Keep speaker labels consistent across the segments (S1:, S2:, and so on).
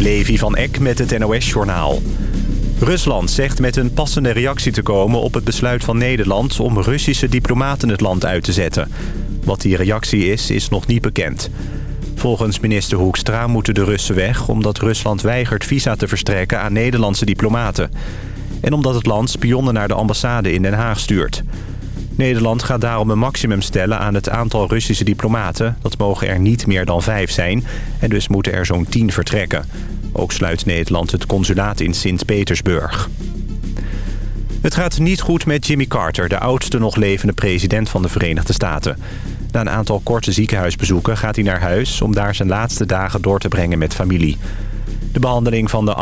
S1: Levi van Eck met het NOS-journaal. Rusland zegt met een passende reactie te komen op het besluit van Nederland... om Russische diplomaten het land uit te zetten. Wat die reactie is, is nog niet bekend. Volgens minister Hoekstra moeten de Russen weg... omdat Rusland weigert visa te verstrekken aan Nederlandse diplomaten. En omdat het land spionnen naar de ambassade in Den Haag stuurt. Nederland gaat daarom een maximum stellen aan het aantal Russische diplomaten. Dat mogen er niet meer dan vijf zijn. En dus moeten er zo'n tien vertrekken. Ook sluit Nederland het consulaat in Sint-Petersburg. Het gaat niet goed met Jimmy Carter, de oudste nog levende president van de Verenigde Staten. Na een aantal korte ziekenhuisbezoeken gaat hij naar huis... om daar zijn laatste dagen door te brengen met familie. De behandeling van de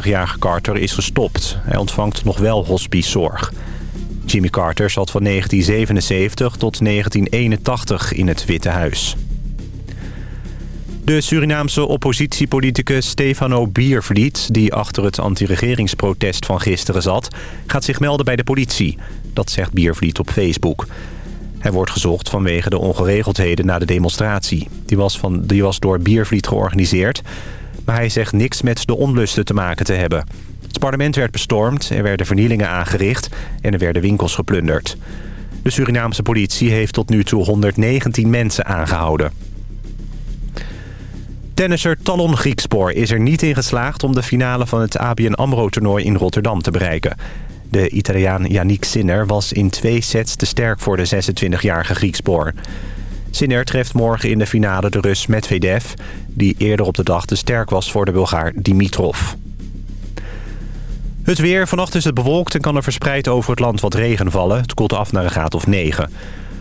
S1: 98-jarige Carter is gestopt. Hij ontvangt nog wel hospicezorg. Jimmy Carter zat van 1977 tot 1981 in het Witte Huis. De Surinaamse oppositiepoliticus Stefano Biervliet... die achter het anti-regeringsprotest van gisteren zat... gaat zich melden bij de politie. Dat zegt Biervliet op Facebook. Hij wordt gezocht vanwege de ongeregeldheden na de demonstratie. Die was, van, die was door Biervliet georganiseerd... maar hij zegt niks met de onlusten te maken te hebben. Het parlement werd bestormd, er werden vernielingen aangericht... en er werden winkels geplunderd. De Surinaamse politie heeft tot nu toe 119 mensen aangehouden. Tennisser Talon Griekspoor is er niet in geslaagd om de finale van het ABN AMRO-toernooi in Rotterdam te bereiken. De Italiaan Yannick Sinner was in twee sets te sterk voor de 26-jarige Griekspoor. Sinner treft morgen in de finale de Rus Medvedev... die eerder op de dag te sterk was voor de Bulgaar Dimitrov. Het weer. Vannacht is het bewolkt en kan er verspreid over het land wat regen vallen. Het koelt af naar een graad of 9.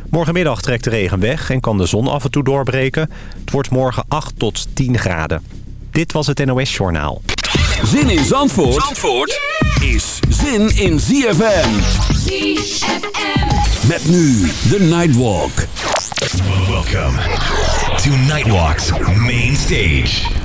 S1: Morgenmiddag trekt de regen weg en kan de zon af en toe doorbreken. Het wordt morgen 8 tot 10 graden. Dit was het NOS Journaal.
S2: Zin in Zandvoort, Zandvoort is zin in ZFM.
S3: ZFM.
S2: Met nu de Nightwalk.
S4: Welcome to Nightwalk's main stage.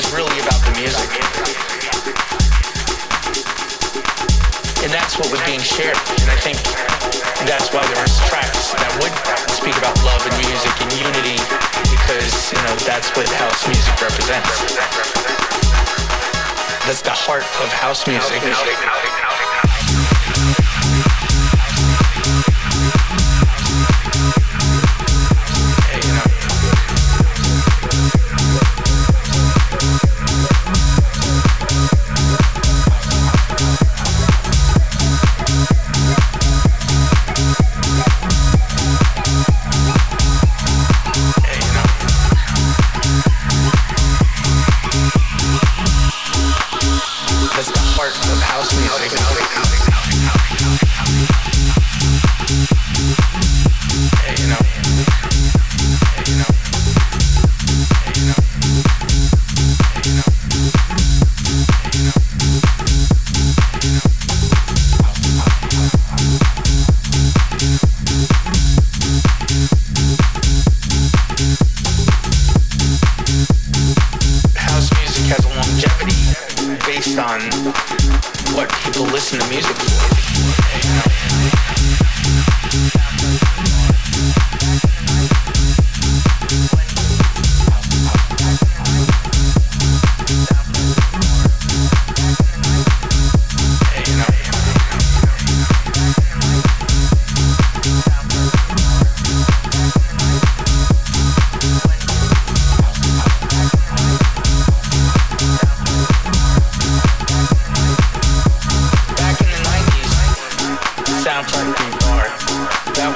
S5: was really about the music.
S6: And that's
S7: what was being shared. And I think that's why there was tracks that would speak about love and music and unity because, you know, that's what house music represents. That's the heart of house music.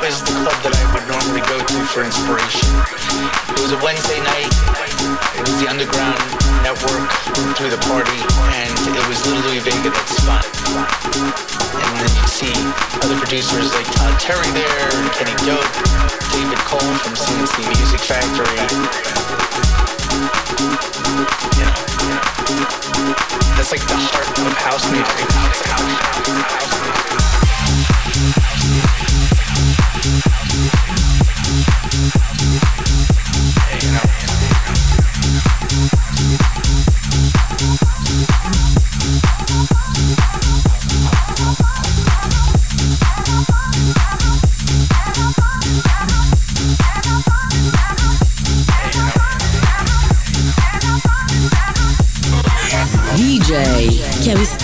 S7: was the club that I would normally go to for inspiration. It was a Wednesday night. It was the underground network through the party, and it was Little Louie Vega that spun. And then you see other producers like Todd Terry there,
S8: Kenny Dope, David Cole from CNC Music Factory. You know, that's like the heart of house
S7: music.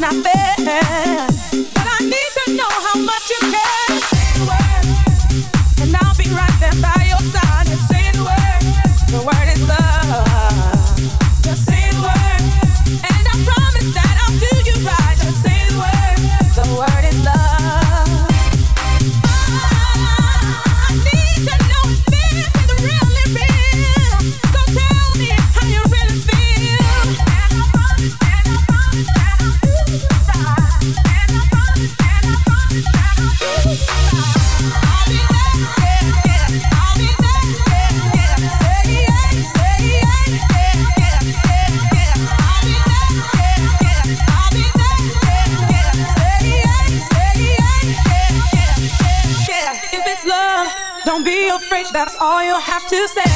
S7: not fair. to say.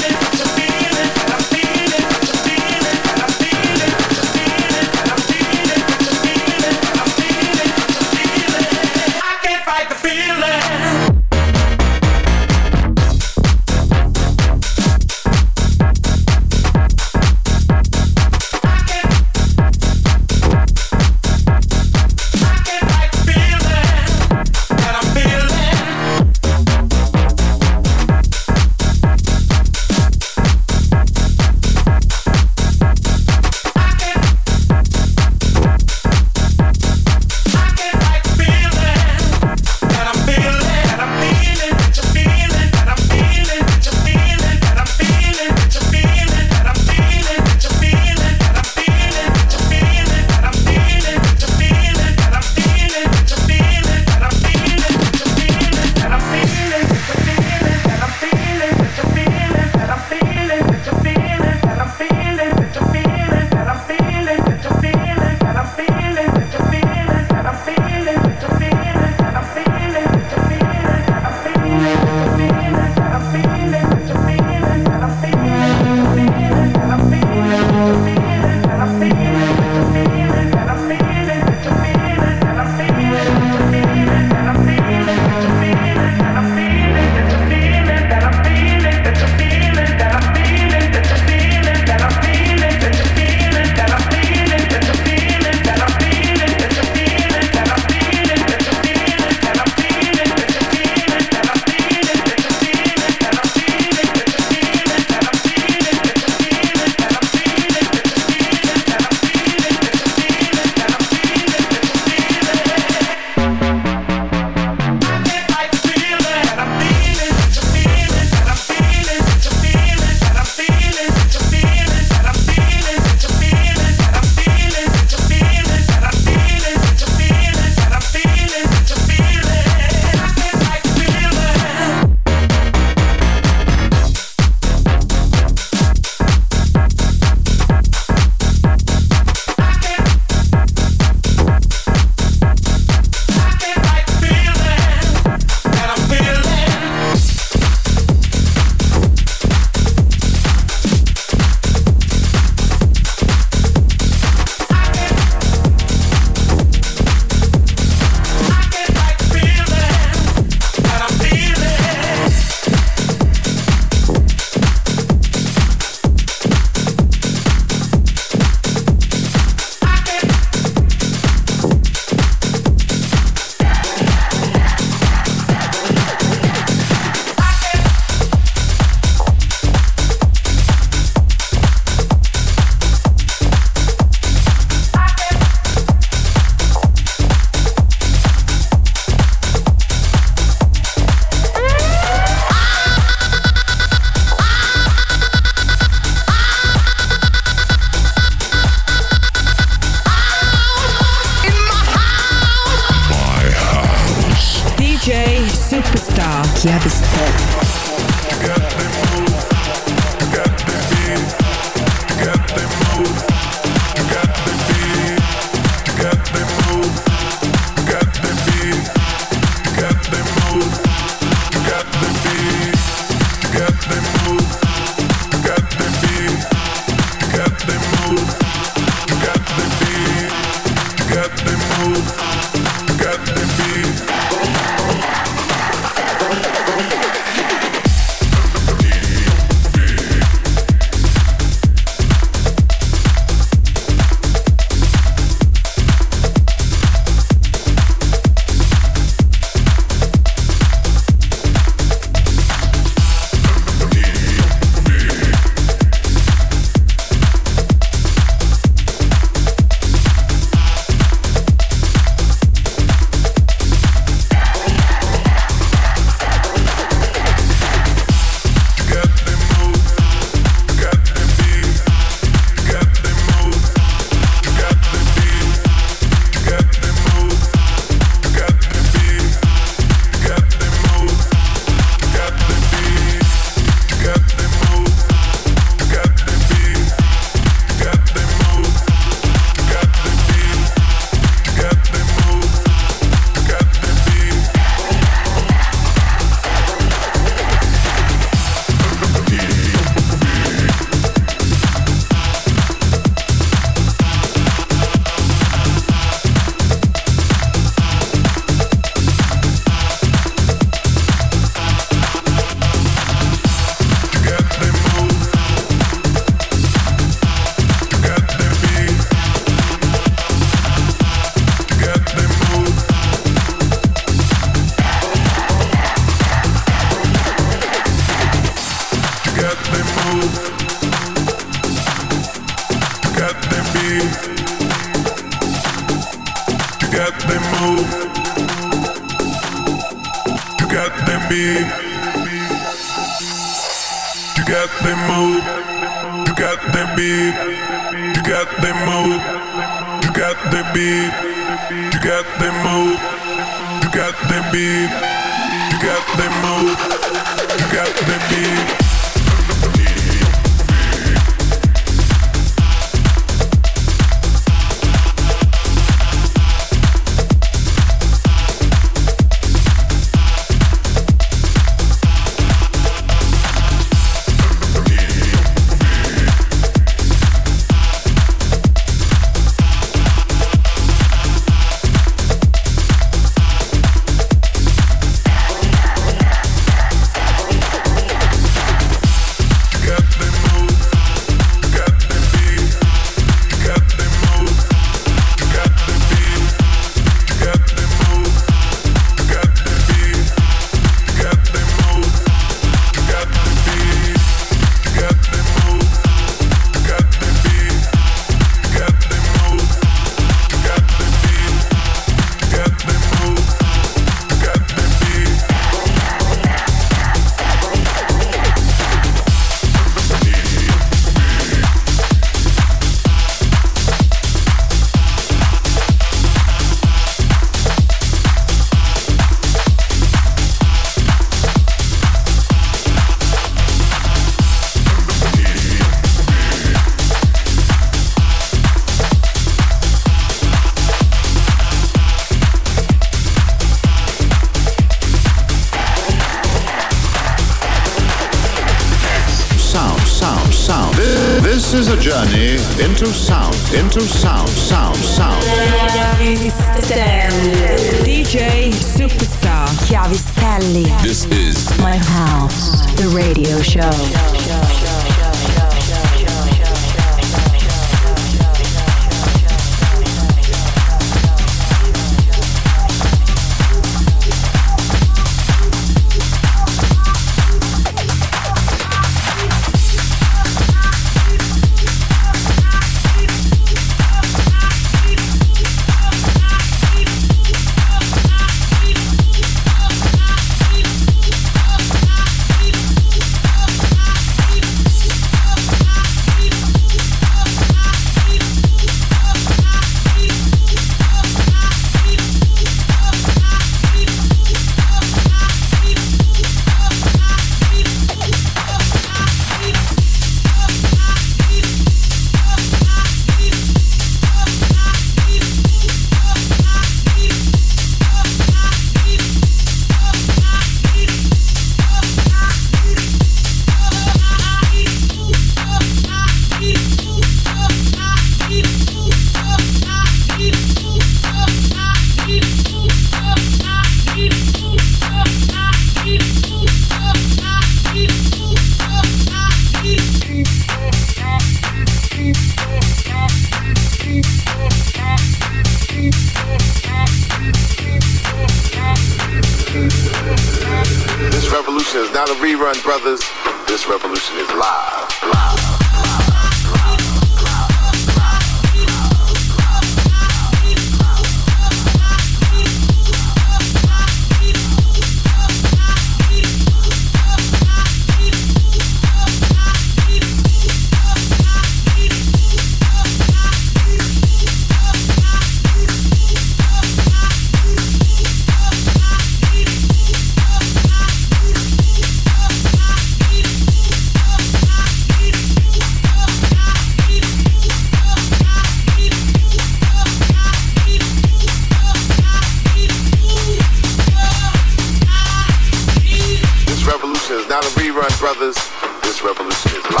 S9: brothers, this revolution is live.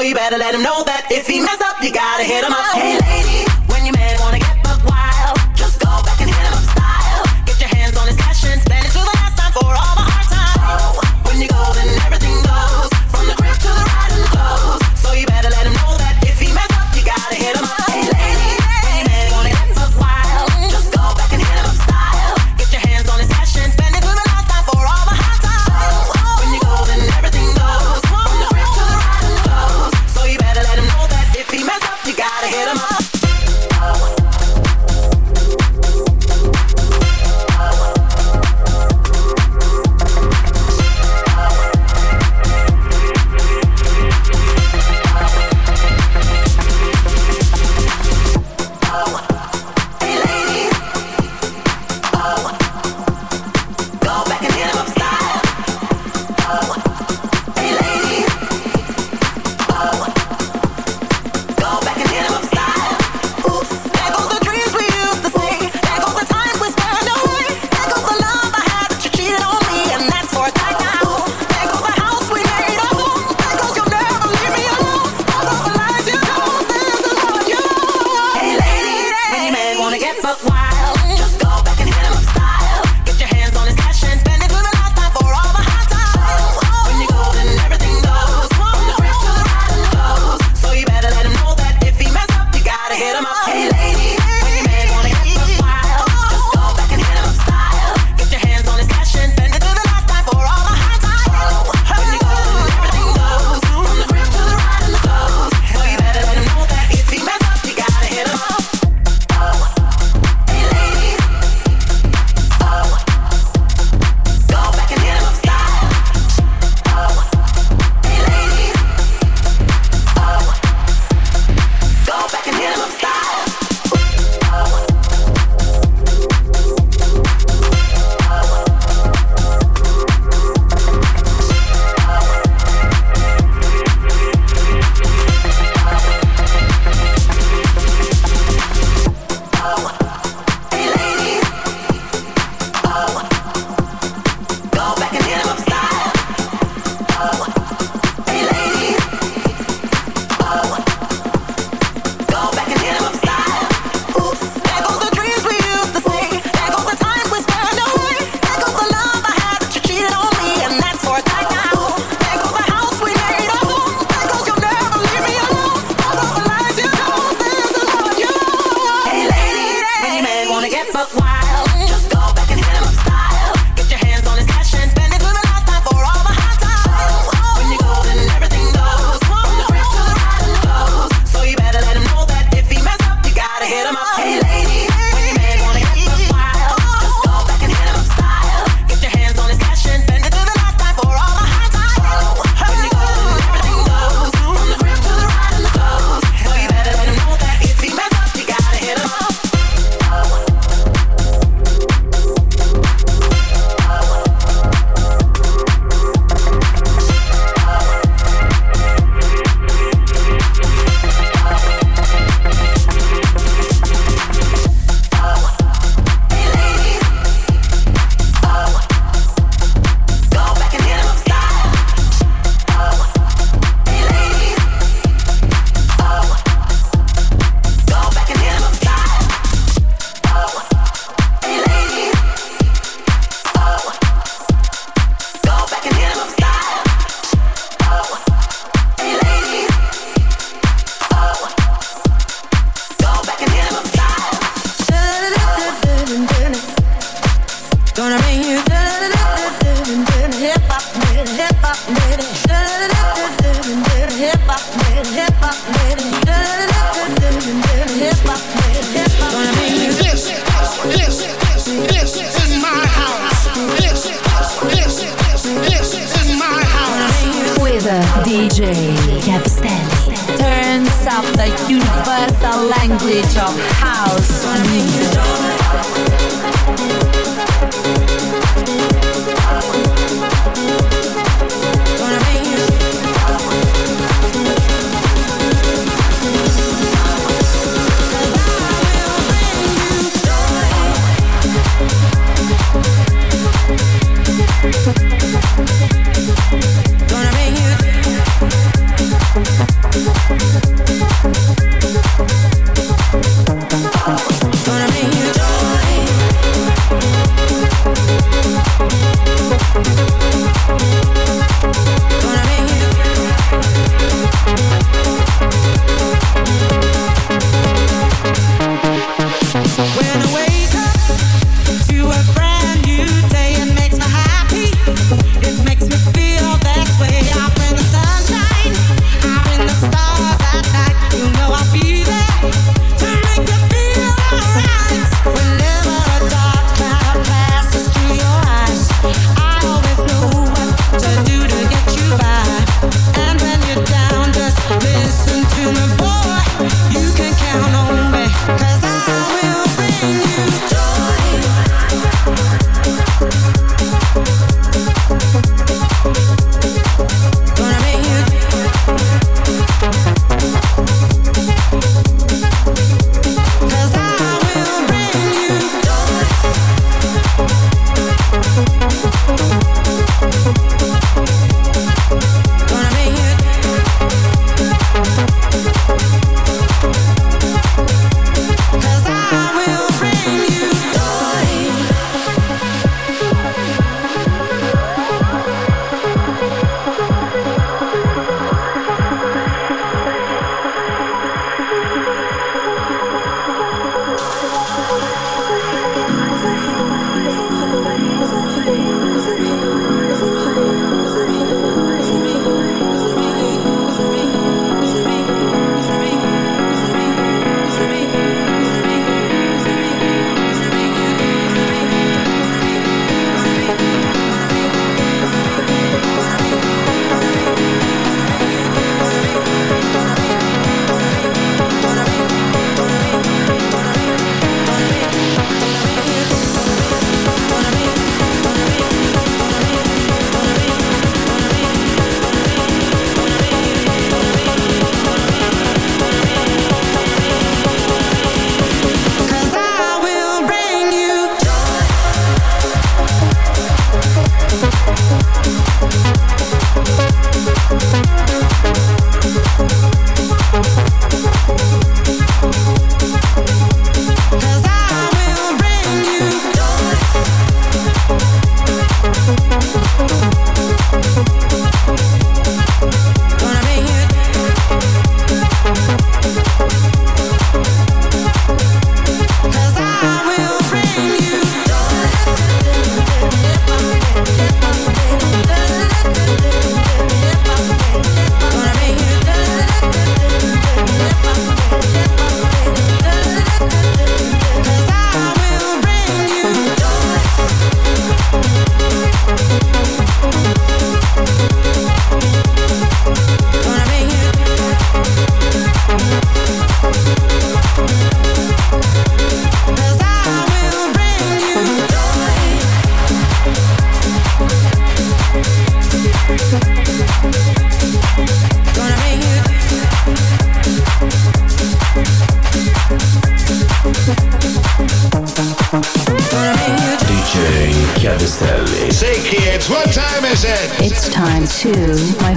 S10: Boy, you better let him know that if he mess up, you gotta hit him up. Hey, ladies.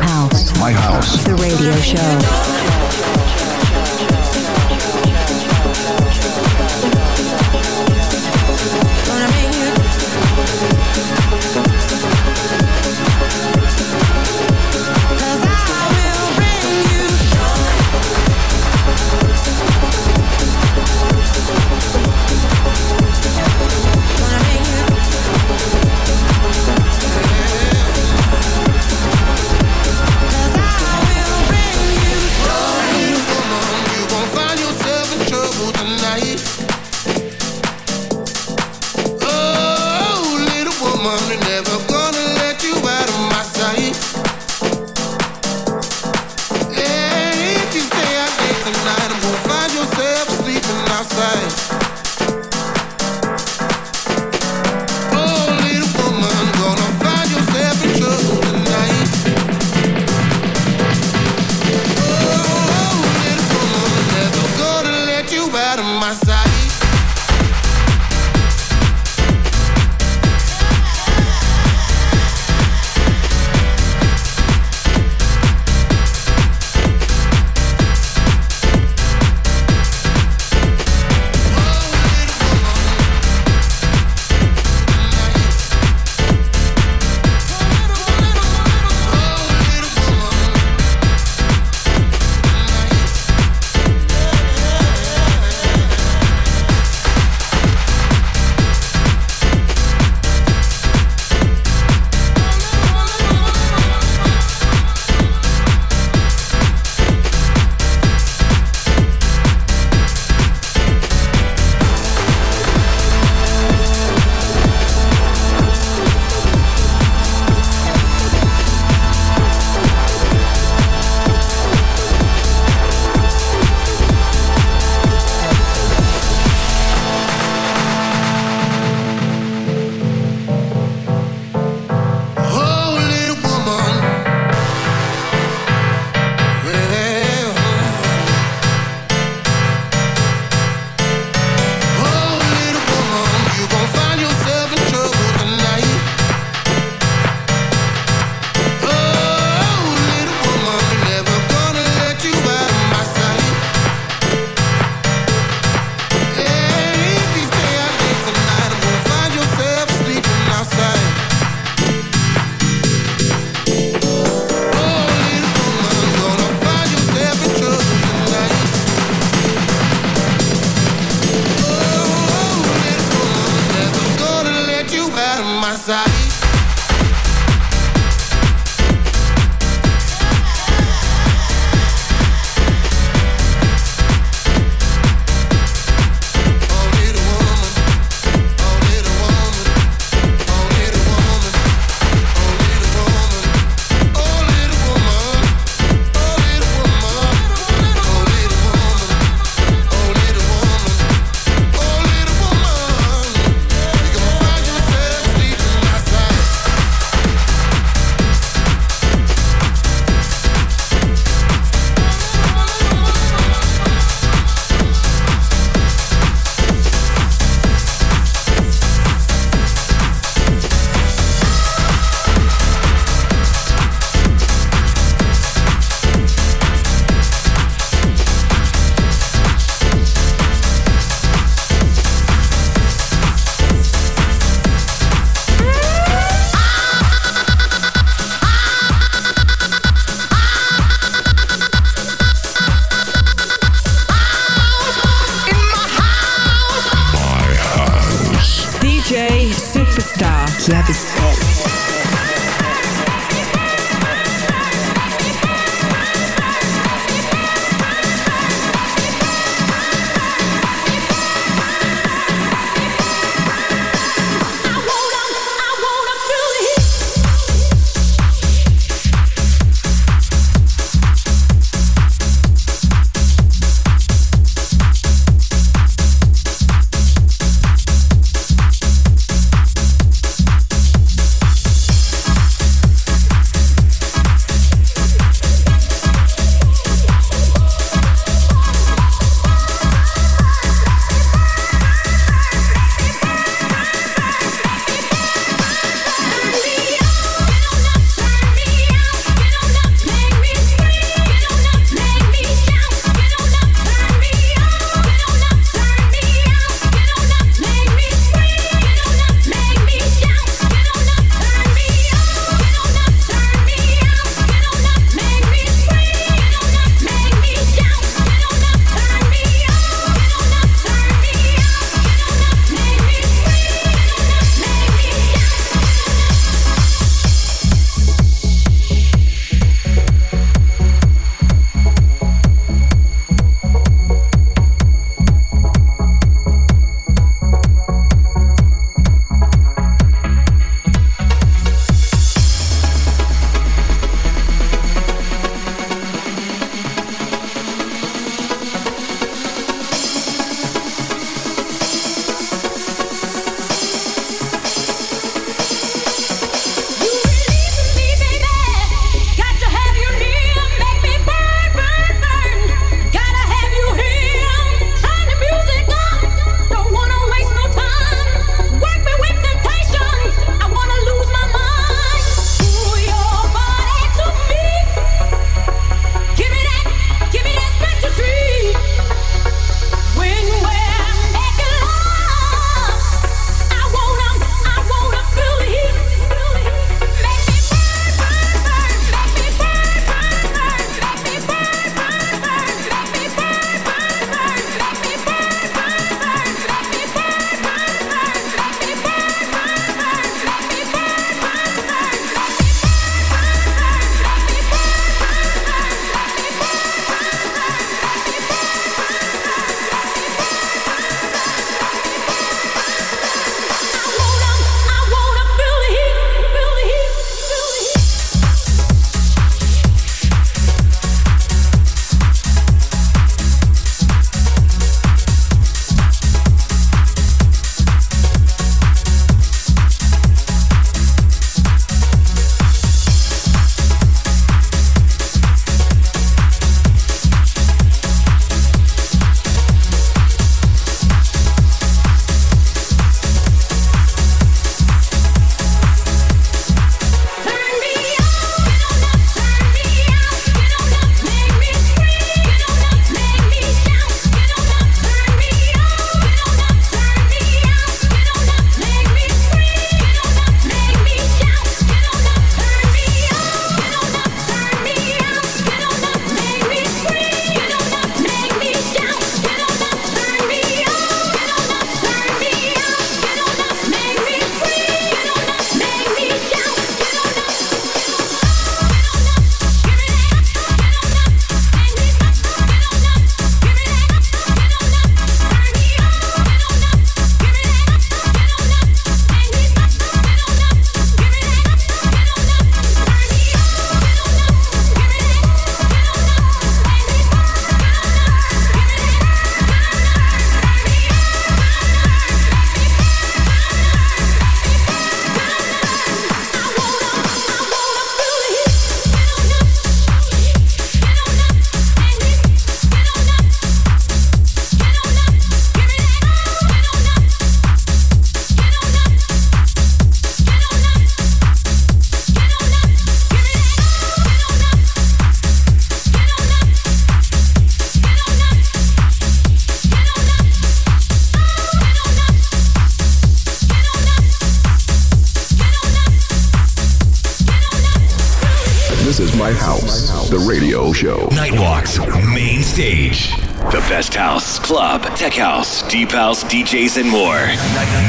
S6: House.
S11: My house. The radio show.
S4: house DJs, and more.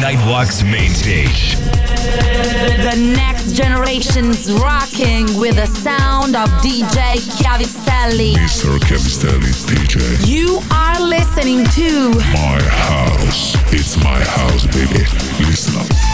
S4: Nightwalk's main stage.
S12: The next generation's rocking with the sound of DJ Chiavistelli.
S8: Mr. Chiavistelli DJ.
S12: You are listening to
S8: My House. It's my house, baby. Listen up.